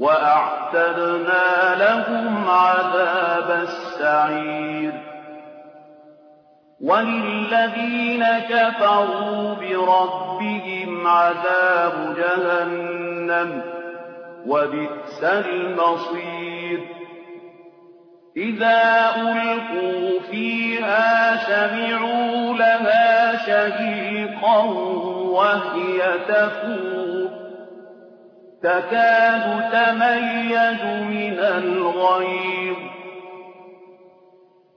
وأعتدنا لهم عذاب السعير. وللذين كفروا بربهم عذاب جهنم وبئس المصير. إذا ألقوا فيها سمعوا لها شهيقا وهي تفور. تكاد تميز من الغيظ.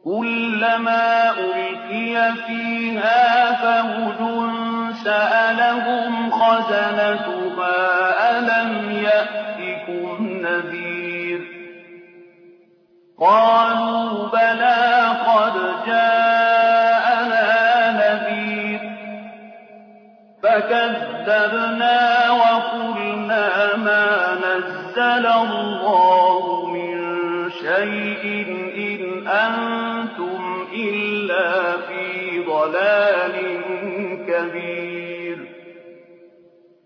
كلما ألقي فيها فوج سألهم خزنتها ألم يأتكم نذير. قالوا بلى قد جاءنا نذير. فكذبنا نزل الله من شيء إن أنتم إلا في ضلال كبير.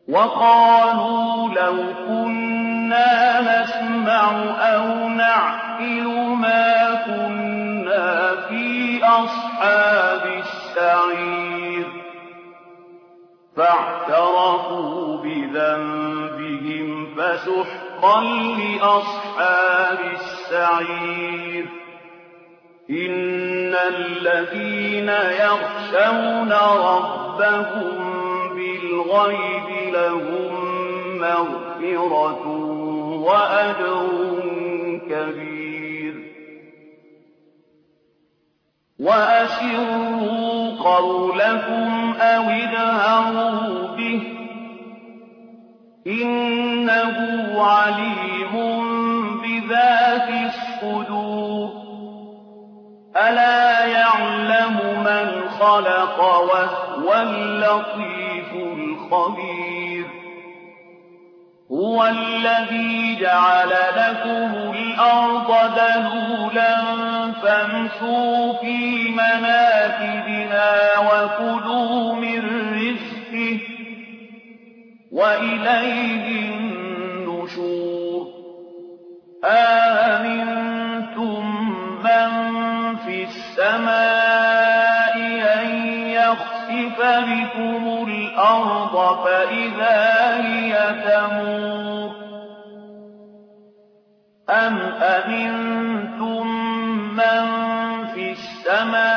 وقالوا لو كنا نسمع أو نعقل ما كنا في أصحاب السعير. فاعترفوا بذنبهم فسحقا لأصحاب السعير إن الذين يخشون ربهم بالغيب لهم مغفرة وأجر كبير وأسروا قولكم أو اجهروا إنه عليم بذات الصدور. ألا يعلم من خلق وهو اللطيف الخبير. هو الذي جعل لكم الأرض ذلولا فامشوا في مناكبها وكلوا من وإليه النشور. آمنتم من في السماء أن يخسف بكم الأرض فإذا هي تمور. أم أمنتم من في السماء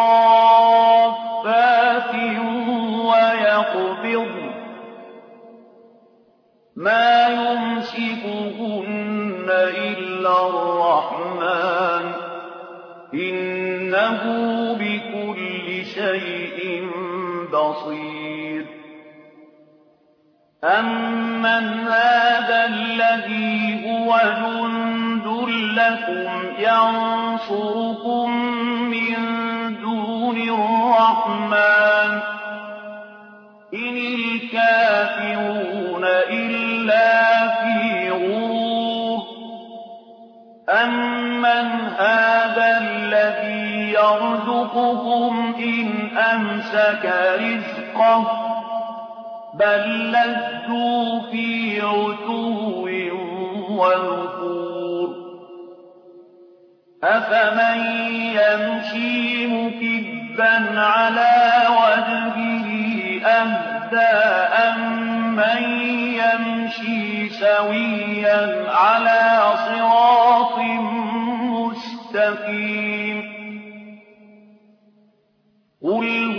بَصِيرٌ. أَمَّنْ هَٰذَا الَّذِي هُوَ جُندٌ لَّكُمْ يَنصُرُكُم مِّن دُونِ الرَّحْمَٰنِ ۚ يَرْزُقُكُمْ إِنْ أَمْسَكَ رِزْقَهُ ۚ بَل لَّجُّوا فِي عُتُوٍّ وَنُفُورٍ أَفَمَن يَمْشِي مُكِبًّا عَلَىٰ وَجْهِهِ أَهْدَىٰ أَمَّن يَمْشِي سَوِيًّا عَلَىٰ صِرَاطٍ مُّسْتَقِيمٍ